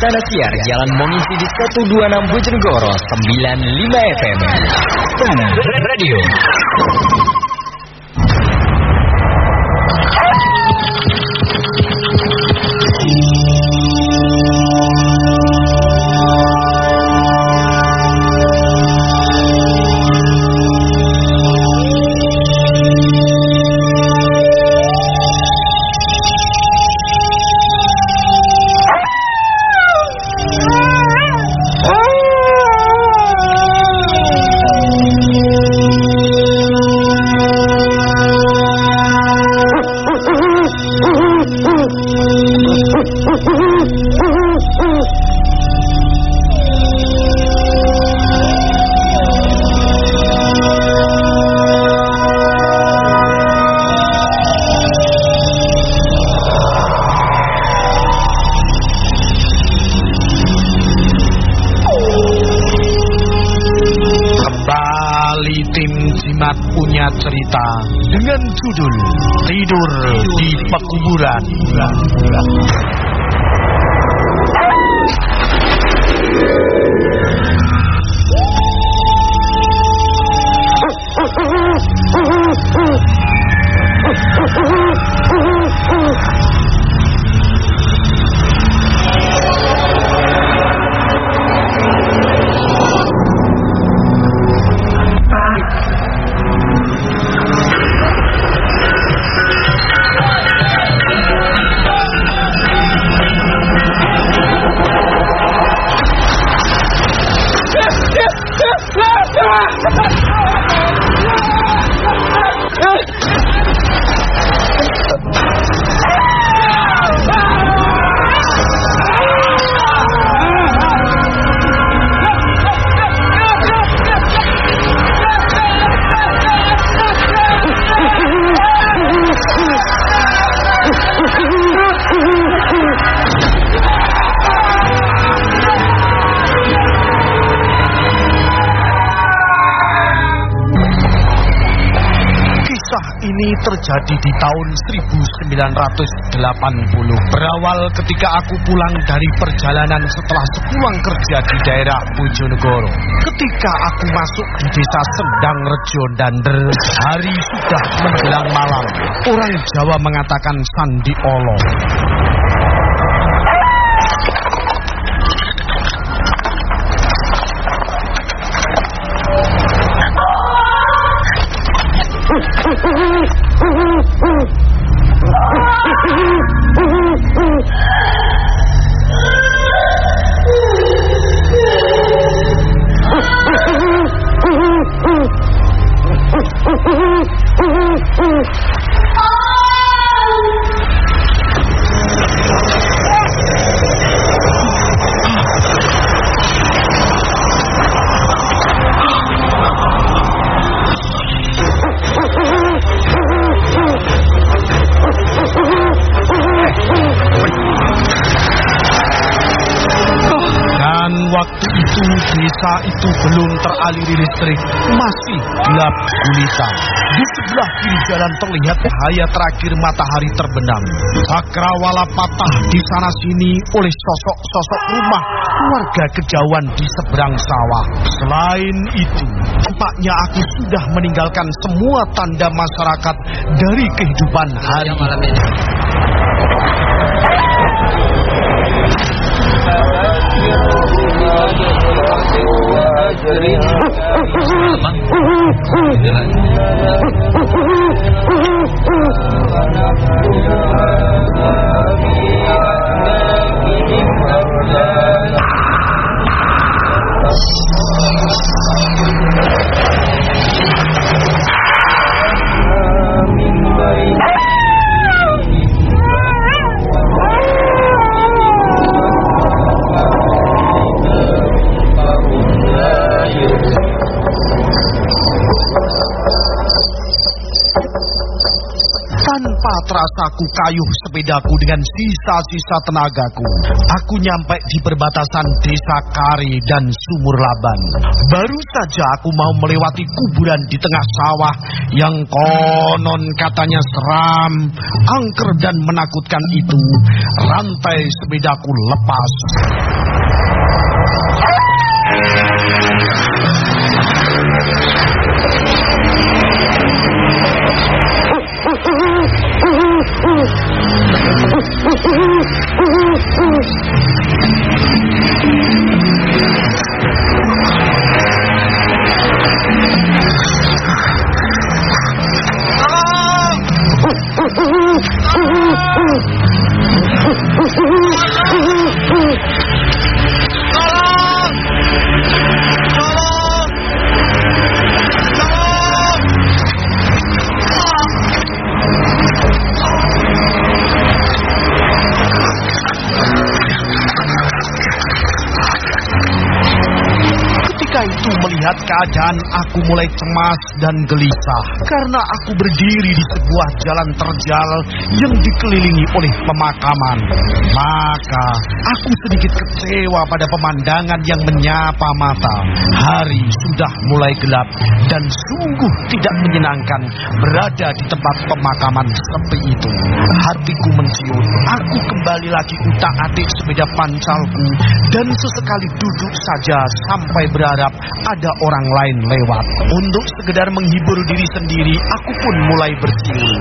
Istana Siar Jalan Mongisi di 126 Bojonegoro 95 FM. Radio. Kembali tim Jimat punya cerita dengan judul Tidur di Pekuburan. terjadi di tahun 1980 Berawal ketika aku pulang dari perjalanan setelah sepulang kerja di daerah Bojonegoro. Ketika aku masuk di desa Sendang Rejo Dander Hari sudah menjelang malam. Orang Jawa mengatakan Sandi Olo waktu itu desa itu belum teraliri listrik, masih gelap gulita. Di sebelah kiri jalan terlihat cahaya terakhir matahari terbenam. Cakrawala patah di sana sini oleh sosok-sosok rumah warga kejauhan di seberang sawah. Selain itu, tampaknya aku sudah meninggalkan semua tanda masyarakat dari kehidupan hari malam ini. Terasa ku kayuh sepedaku dengan sisa-sisa tenagaku. Aku nyampe di perbatasan desa Kari dan Sumur Laban. Baru saja aku mau melewati kuburan di tengah sawah yang konon katanya seram, angker dan menakutkan itu. Rantai sepedaku lepas. ウフフフフ。Keadaan aku mulai cemas dan gelisah karena aku berdiri di sebuah jalan terjal yang dikelilingi oleh pemakaman. Maka aku sedikit kecewa pada pemandangan yang menyapa mata. Hari sudah mulai gelap dan sungguh tidak menyenangkan berada di tempat pemakaman seperti itu. Hatiku menciut. Aku kembali lagi utak-atik sepeda pancalku dan sesekali duduk saja sampai berharap ada orang lain lewat. Untuk sekedar menghibur diri sendiri, aku pun mulai bersiul.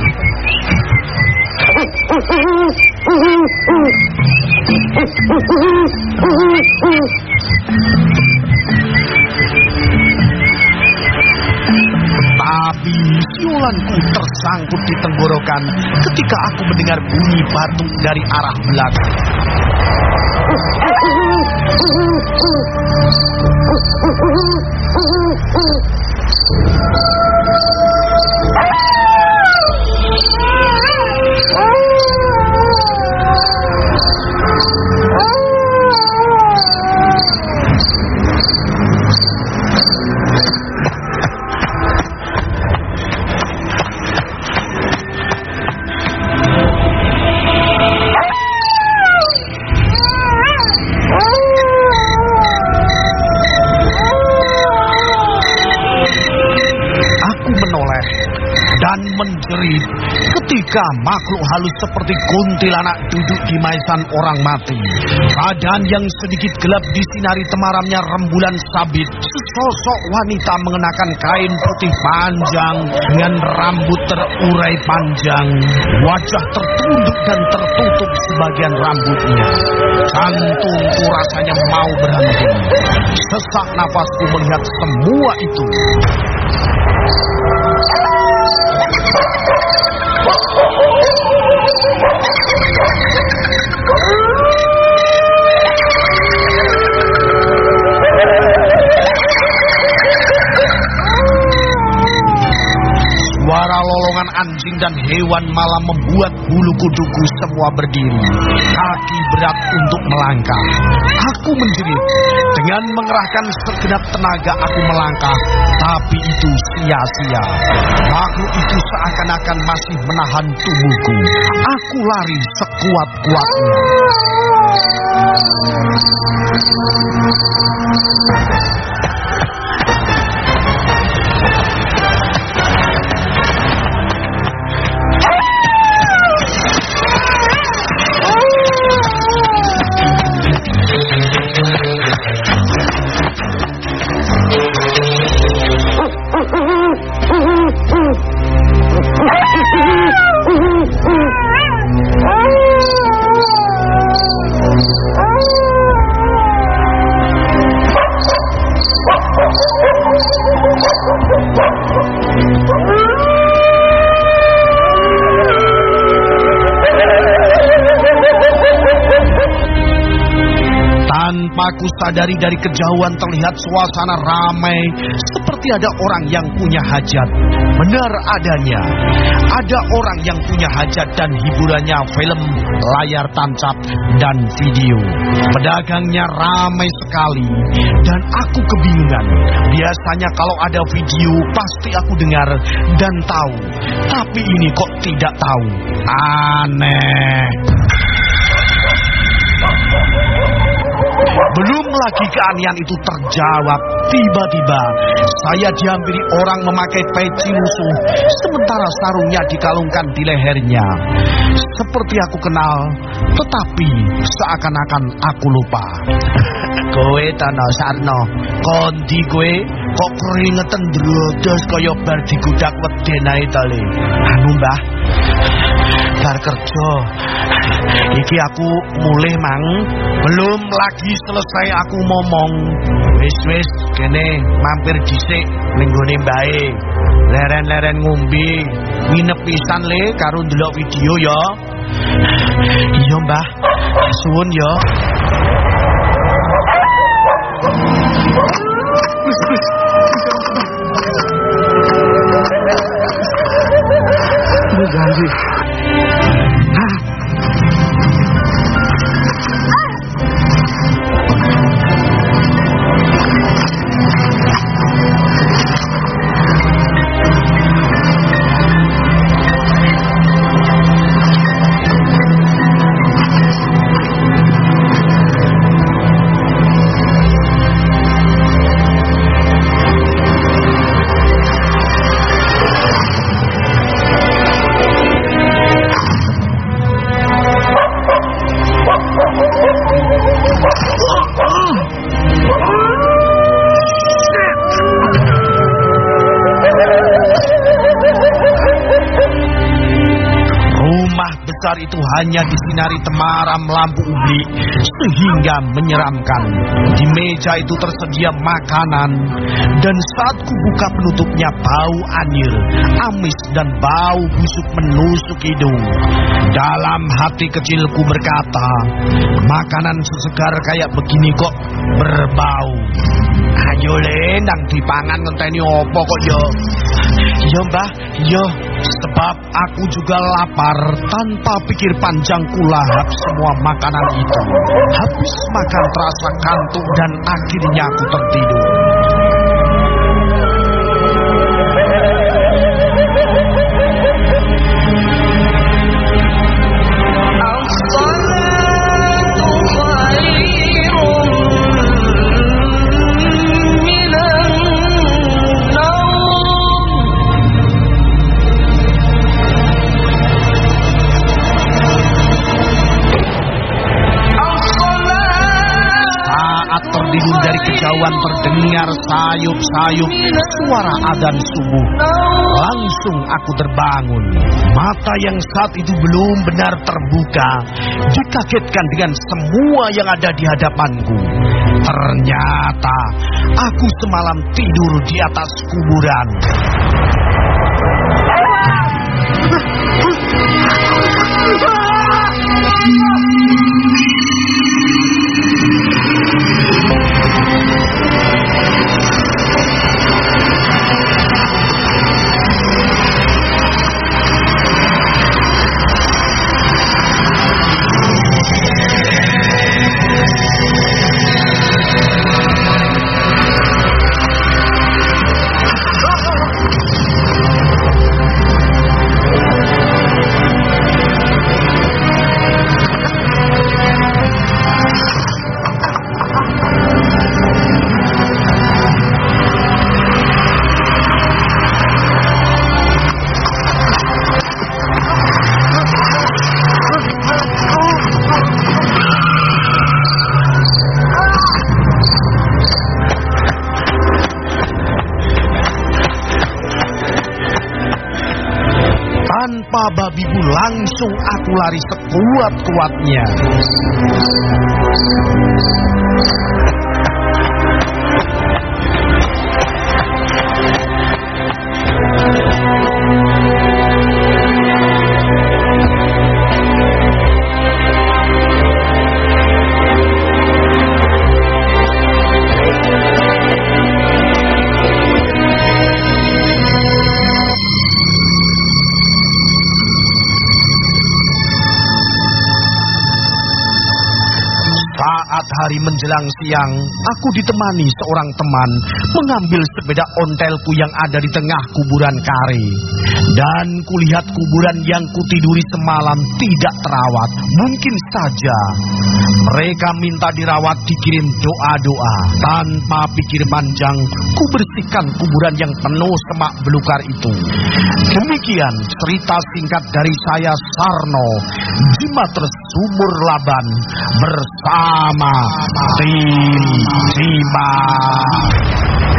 Tapi siulanku tersangkut di tenggorokan ketika aku mendengar bunyi batuk dari arah belakang. Aku dan menjerit ketika makhluk halus seperti kuntilanak duduk di maisan orang mati. Badan yang sedikit gelap disinari temaramnya rembulan sabit. Sesosok wanita mengenakan kain putih panjang dengan rambut terurai panjang. Wajah tertunduk dan tertutup sebagian rambutnya. Jantungku rasanya mau berhenti. Sesak nafasku melihat semua itu. Dan hewan malam membuat bulu kuduku semua berdiri. Kaki berat untuk melangkah. Aku menjerit. Dengan mengerahkan segenap tenaga aku melangkah. Tapi itu sia-sia. Makhluk itu seakan-akan masih menahan tubuhku. Aku lari sekuat-kuatnya. Sadari dari kejauhan terlihat suasana ramai seperti ada orang yang punya hajat. Benar adanya. Ada orang yang punya hajat dan hiburannya film, layar tancap, dan video. Pedagangnya ramai sekali. Dan aku kebingungan. Biasanya kalau ada video pasti aku dengar dan tahu. Tapi ini kok tidak tahu. Aneh. Belum lagi keanehan itu terjawab. Tiba-tiba saya dihampiri orang memakai peci musuh. Sementara sarungnya dikalungkan di lehernya. Seperti aku kenal. Tetapi seakan-akan aku lupa. Kowe Tano Sarno. Kondi kowe kok keringetan drodos kaya bar digudak weden ae tali. Anu Mbah. Bar kerja. Iki aku mulai mang. Belum lagi selesai aku ngomong. Wis wis kene mampir dhisik ning gone mbae. Leren-leren ngombe, nginep pisan le karo ndelok video ya. Iya, Mbah. Suwun ya. Ini janji. Besar itu hanya disinari temaram lampu ublik sehingga menyeramkan. Di meja itu tersedia makanan dan saat kubuka penutupnya bau anyir, amis dan bau busuk menusuk hidung. Dalam hati kecilku berkata, makanan sesegar kayak begini kok berbau. Ayo le, nang dipangan ngenteni opo kok yo. Iya mbah, iya. Sebab aku juga lapar tanpa pikir panjang kulahap semua makanan itu. Habis makan terasa kantuk dan akhirnya aku tertidur. Terdengar sayup-sayup suara adzan subuh. Langsung aku terbangun. Mata yang saat itu belum benar terbuka dikagetkan dengan semua yang ada di hadapanku. Ternyata aku semalam tidur di atas kuburan. Tanpa babibu langsung aku lari sekuat-kuatnya. Menjelang siang, aku ditemani seorang teman mengambil sepeda ontelku yang ada di tengah kuburan kare. Dan kulihat kuburan yang kutiduri semalam tidak terawat. Mungkin saja mereka minta dirawat dikirim doa-doa. Tanpa pikir panjang, ku bersihkan kuburan yang penuh semak belukar itu. Demikian cerita singkat dari saya Sarno, Jimatres Sumur Laban bersama สี่สี่บาท